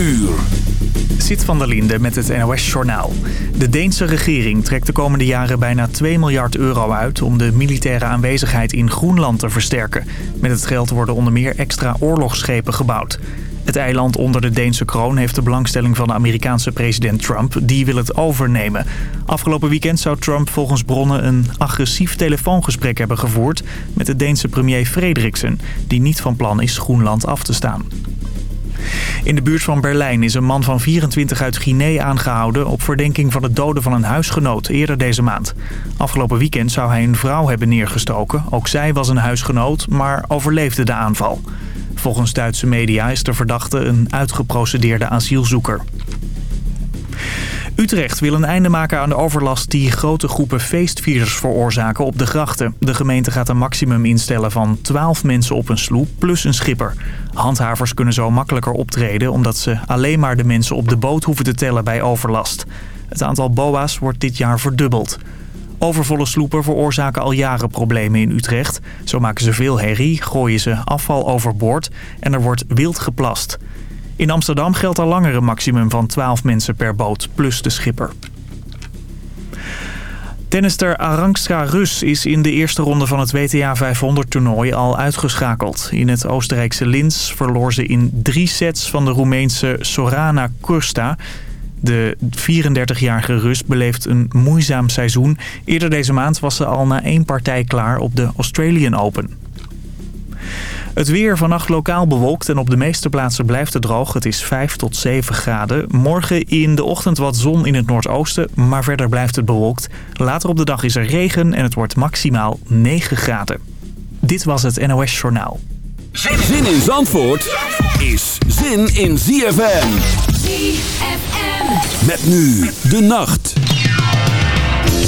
uur. Van der Linde met het NOS-journaal. De Deense regering trekt de komende jaren bijna 2 miljard euro uit... om de militaire aanwezigheid in Groenland te versterken. Met het geld worden onder meer extra oorlogsschepen gebouwd. Het eiland onder de Deense kroon heeft de belangstelling van de Amerikaanse president Trump. Die wil het overnemen. Afgelopen weekend zou Trump volgens bronnen een agressief telefoongesprek hebben gevoerd... met de Deense premier Frederiksen, die niet van plan is Groenland af te staan. In de buurt van Berlijn is een man van 24 uit Guinea aangehouden... op verdenking van het doden van een huisgenoot eerder deze maand. Afgelopen weekend zou hij een vrouw hebben neergestoken. Ook zij was een huisgenoot, maar overleefde de aanval. Volgens Duitse media is de verdachte een uitgeprocedeerde asielzoeker. Utrecht wil een einde maken aan de overlast die grote groepen feestvierders veroorzaken op de grachten. De gemeente gaat een maximum instellen van 12 mensen op een sloep plus een schipper. Handhavers kunnen zo makkelijker optreden omdat ze alleen maar de mensen op de boot hoeven te tellen bij overlast. Het aantal boa's wordt dit jaar verdubbeld. Overvolle sloepen veroorzaken al jaren problemen in Utrecht. Zo maken ze veel herrie, gooien ze afval overboord en er wordt wild geplast. In Amsterdam geldt al langer een maximum van 12 mensen per boot, plus de schipper. Tennister Arangska Rus is in de eerste ronde van het WTA 500-toernooi al uitgeschakeld. In het Oostenrijkse Linz verloor ze in drie sets van de Roemeense Sorana Kursta. De 34-jarige Rus beleeft een moeizaam seizoen. Eerder deze maand was ze al na één partij klaar op de Australian Open. Het weer vannacht lokaal bewolkt en op de meeste plaatsen blijft het droog. Het is 5 tot 7 graden. Morgen in de ochtend wat zon in het noordoosten, maar verder blijft het bewolkt. Later op de dag is er regen en het wordt maximaal 9 graden. Dit was het NOS Journaal. Zin in Zandvoort is zin in ZFM. ZFM. Met nu de nacht.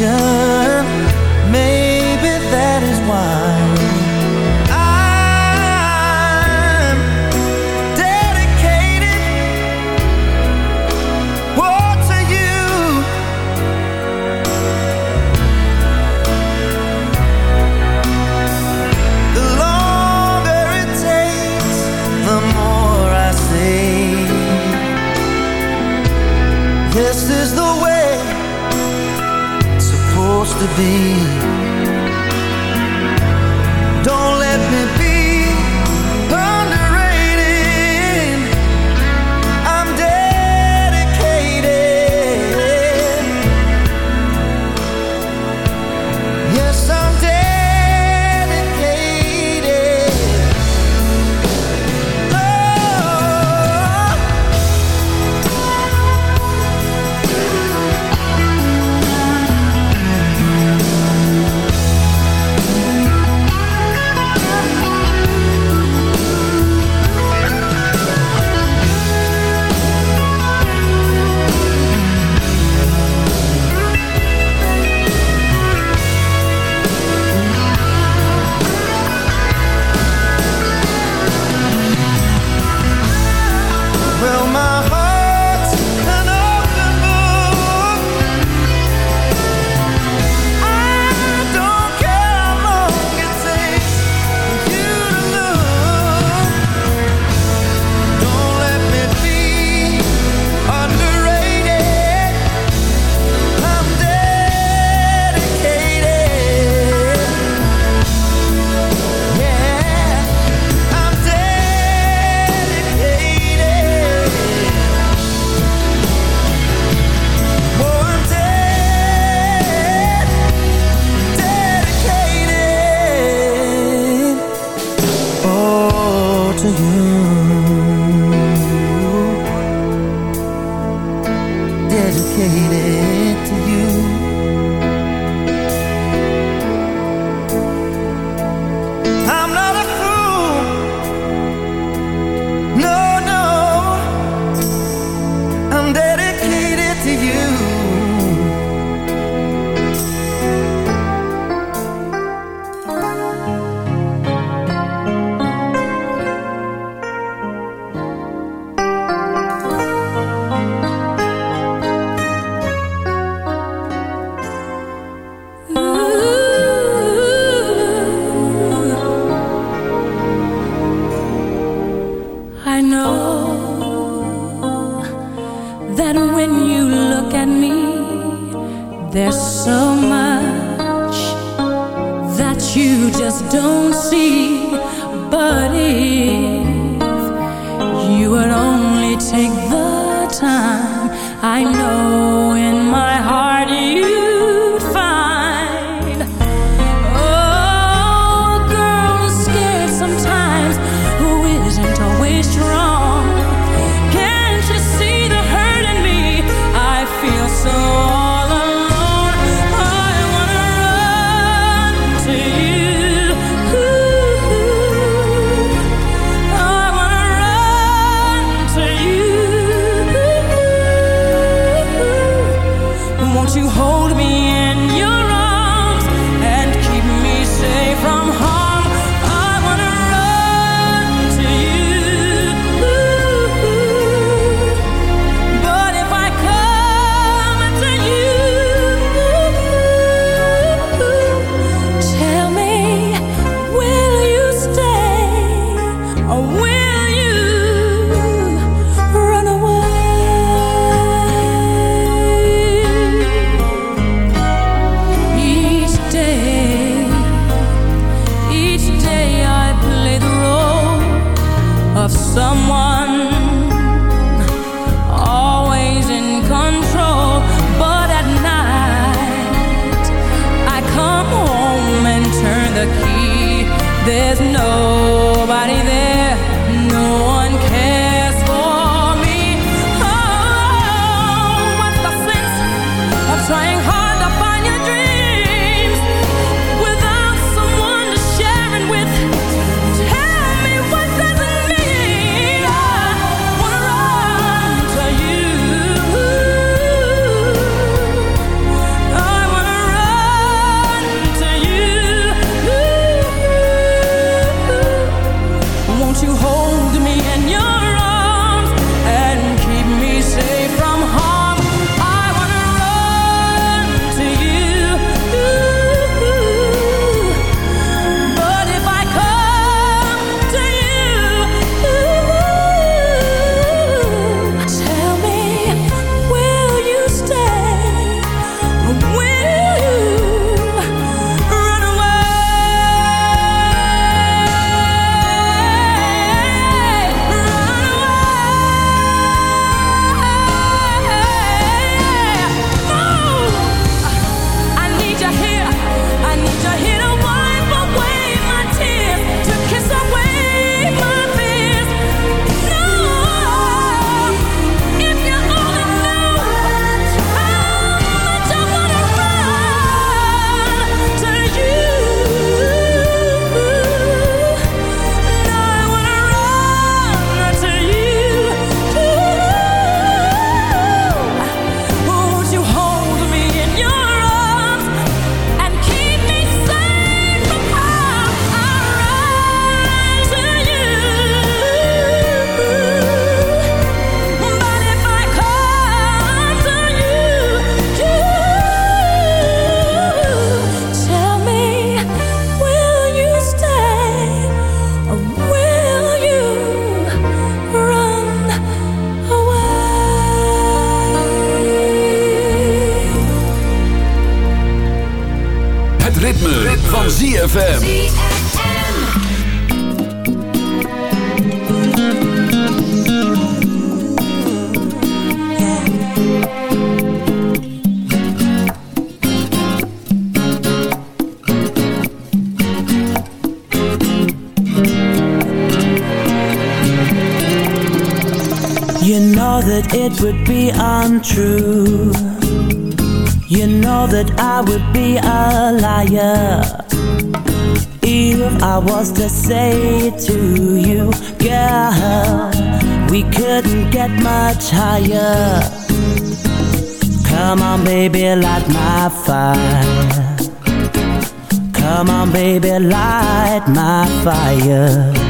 religion. Maybe that is why. It would be untrue. You know that I would be a liar if I was to say to you, girl, we couldn't get much higher. Come on, baby, light my fire. Come on, baby, light my fire.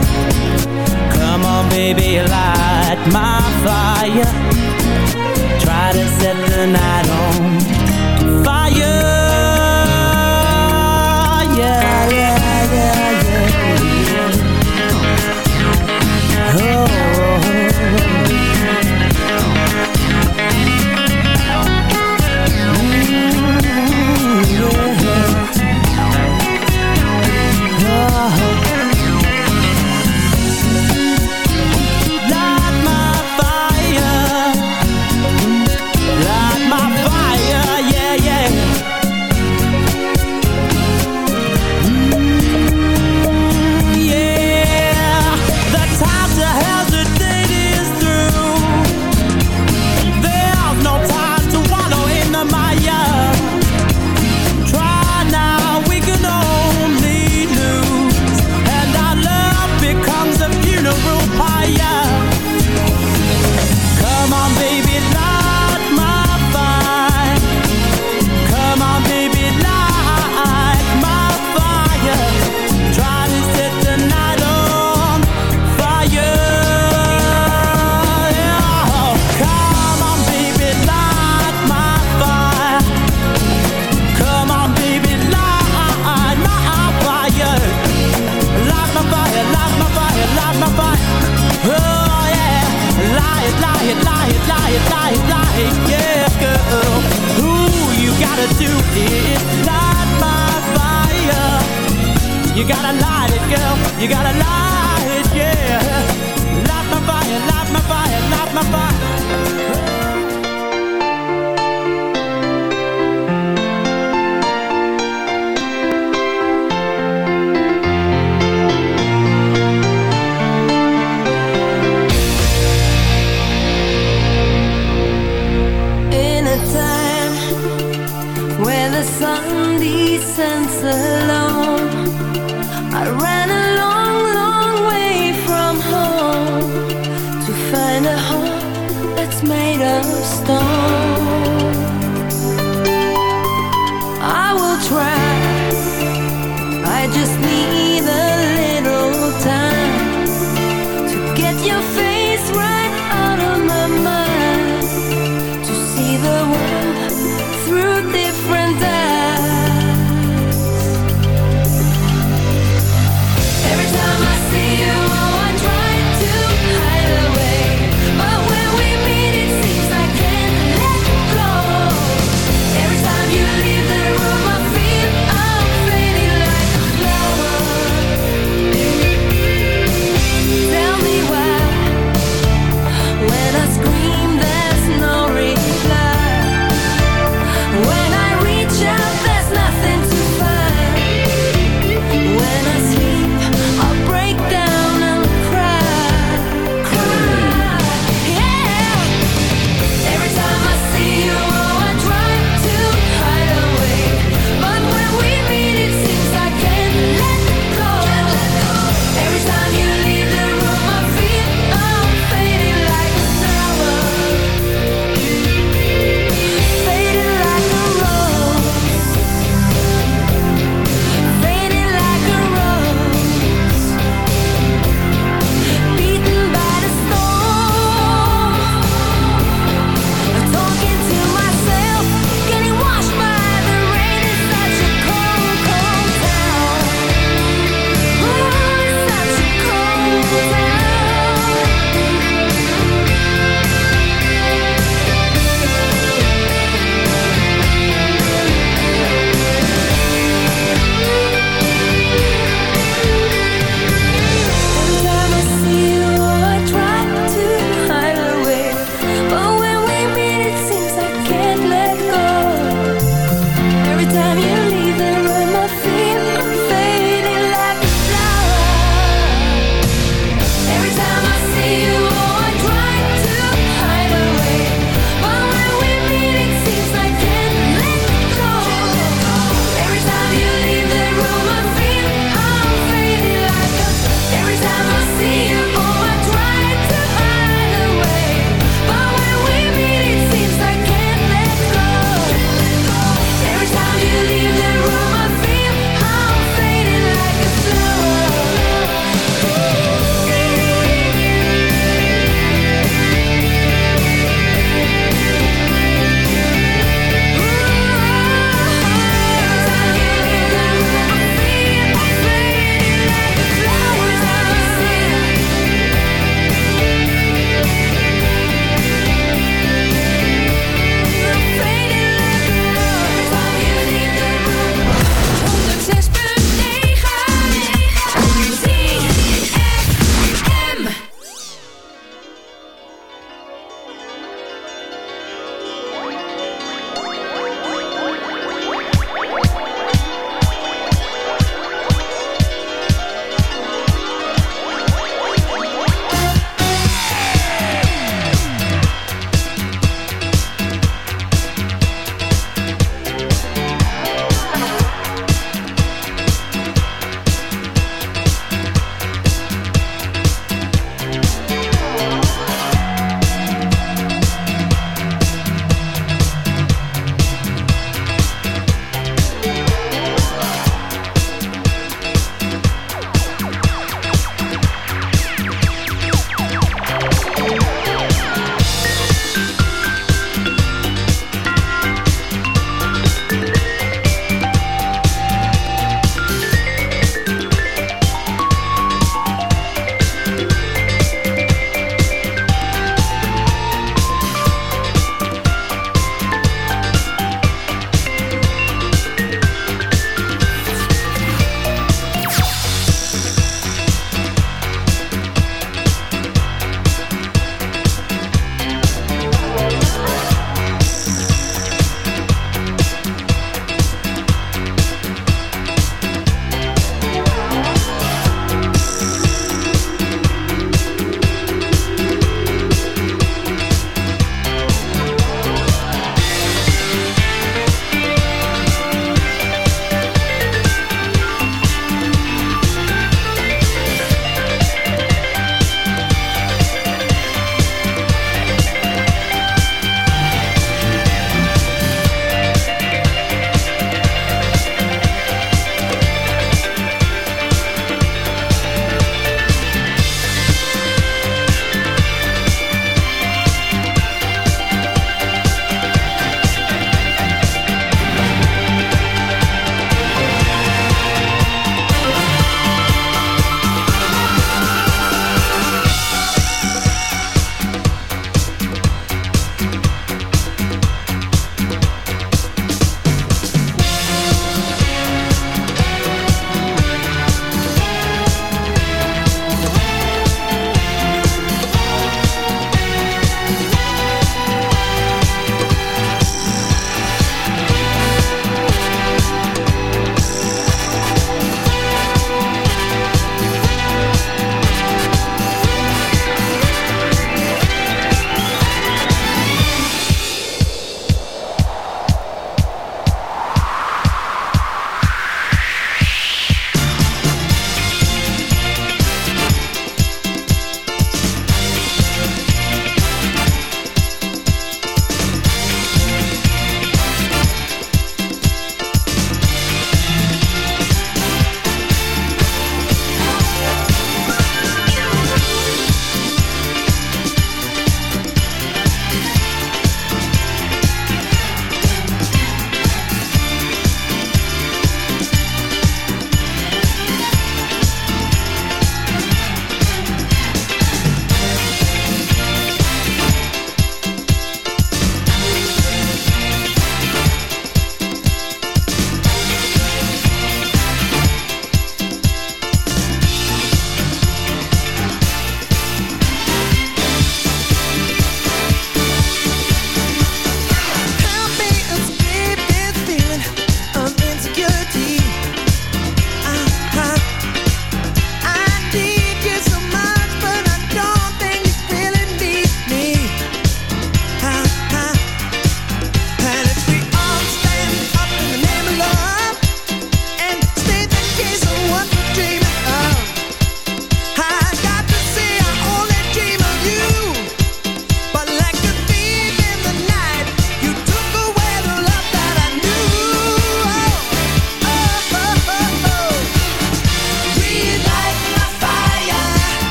Baby, light my fire. Try to set the night on fire.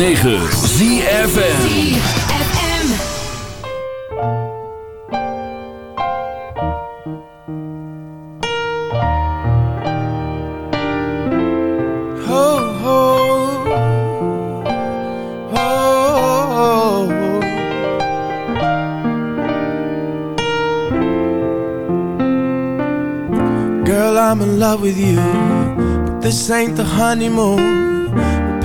106.9 ZFN Ho, ho, ho. Girl, I'm in love with you, but this ain't the honeymoon.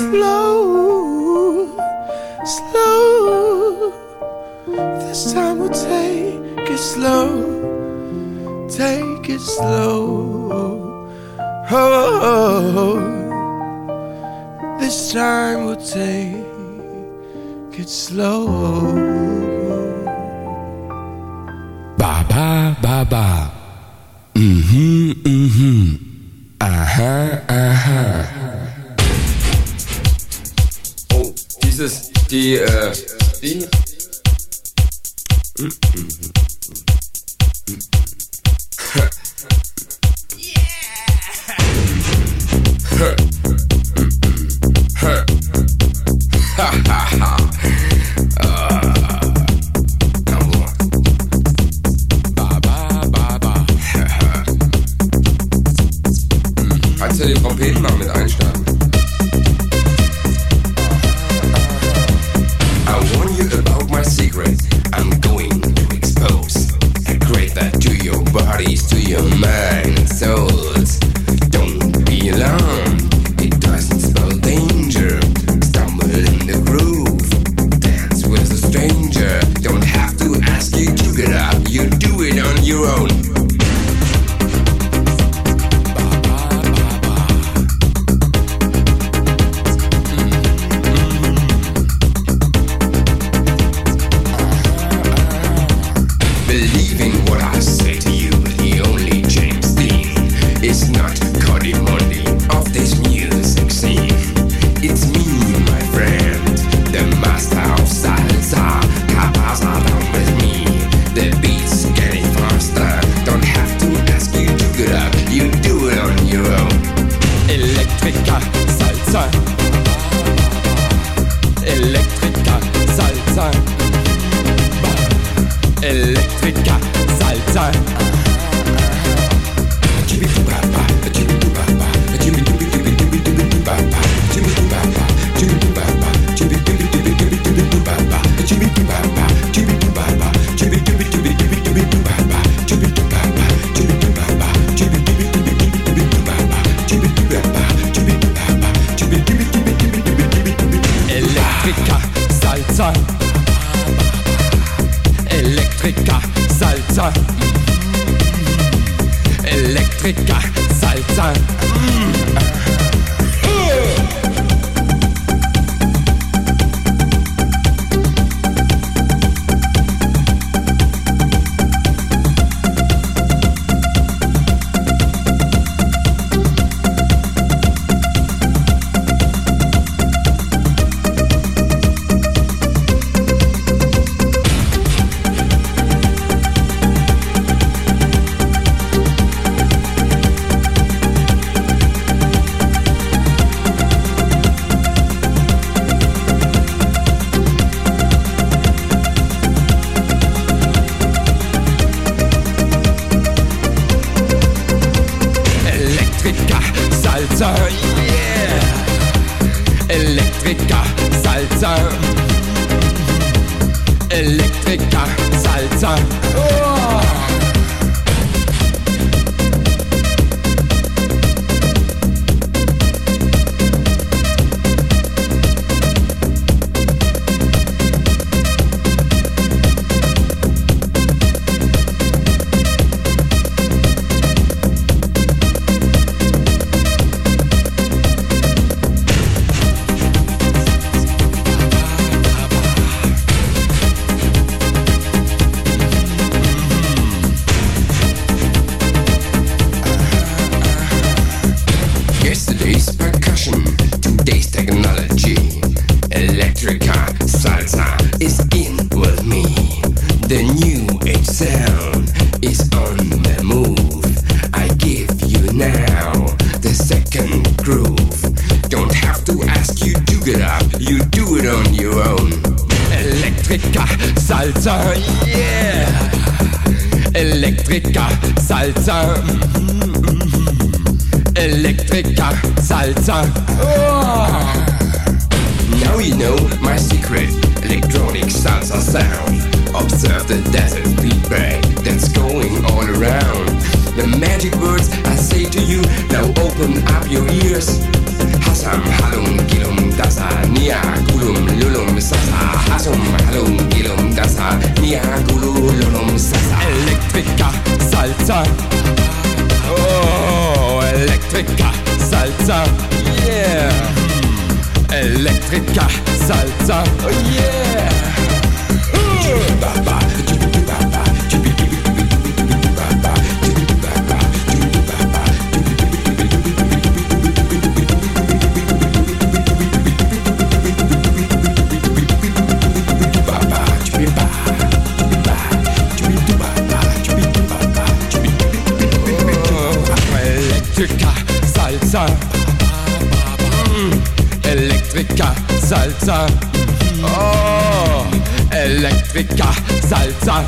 Love. your bodies to your mind and souls. Don't be alone all around. The magic words I say to you, now open up your ears. Hasam halum gilum dasa nia gulum lulum sasa. Hasum halum gilum dasa nia gulum lulum sasa. Electrica salsa. Oh, Electrica salsa, yeah. Electrica salsa, oh yeah. Electrica salsa. Mm, Electrica salsa. Oh, Electrica salsa.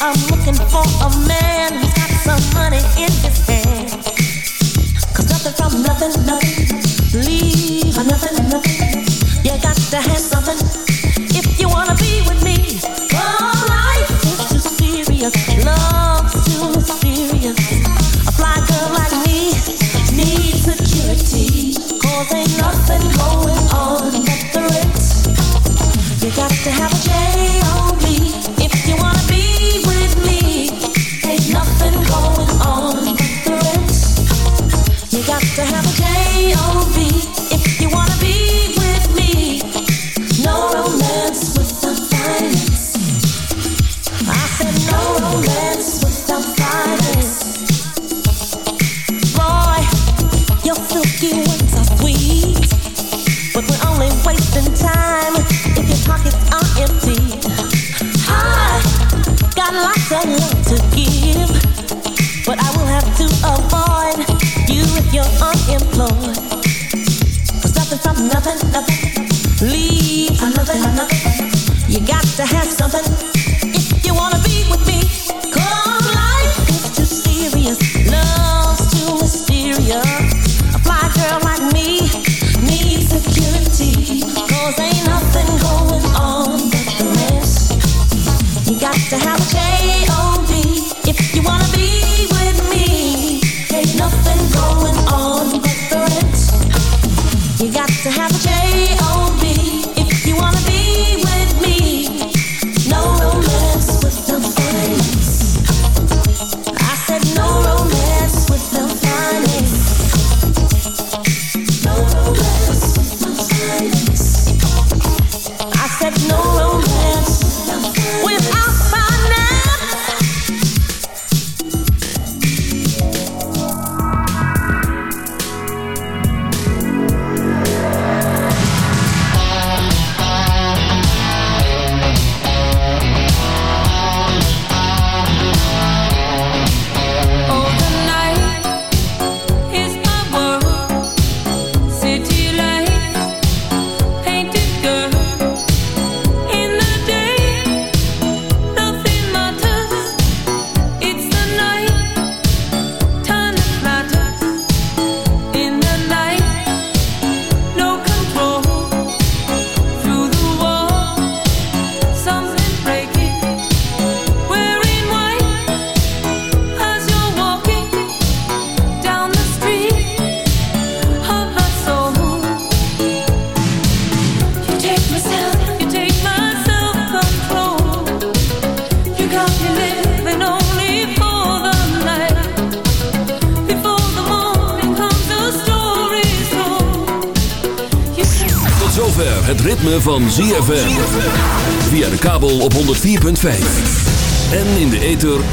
i'm looking for nothing, nothing.